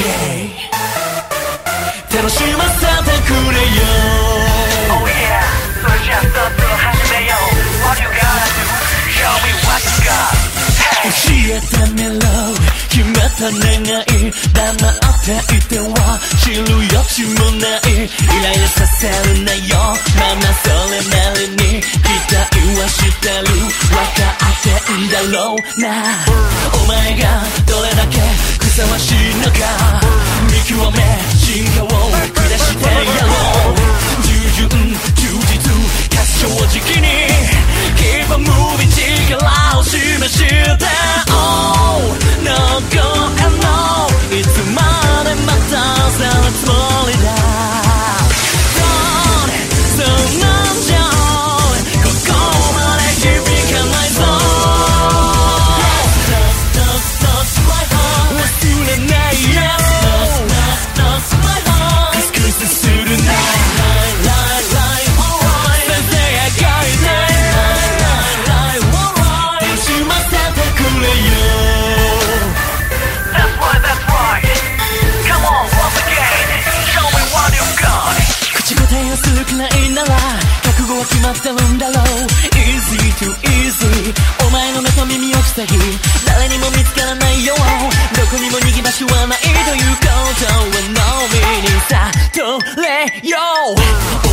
OK 楽しませてくれよ Oh yeah. それじゃあそろそろ始めよう What you gotta do? Show me what you got. 教えてみろ。決めた願い。黙っていては知る余地もない。イライラさせるなよ。だろうな。お前がどれだけふさわしいのか。見極め進化を下しないなら覚悟は決まってるんだろう。Easy to easy お前の目と耳を塞ぎ。誰にも見つからないよどこにも逃げ場所はないということは脳みに悟れよ。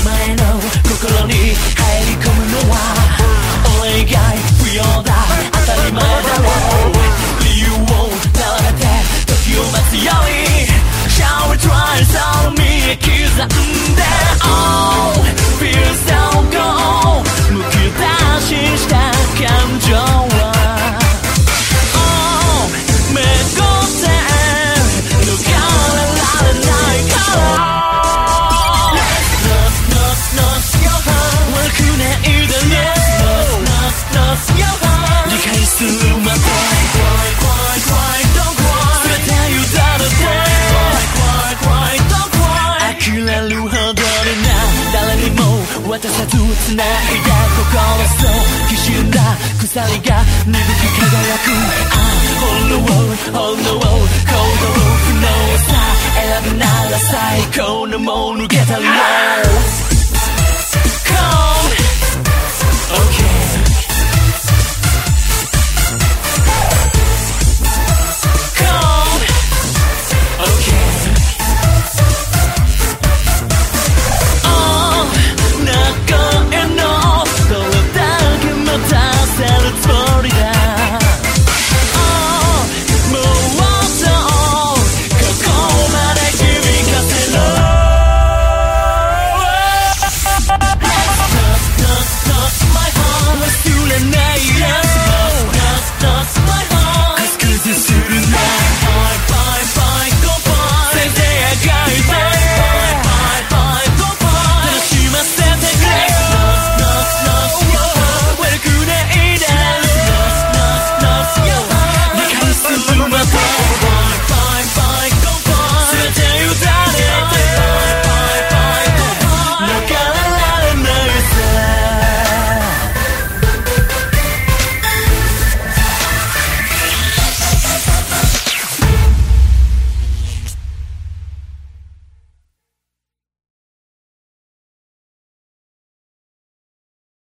繋いだ心そうきしんだ鎖が鈍き輝くあ炎を炎を行動不能さ選ぶなら最高のものけたりは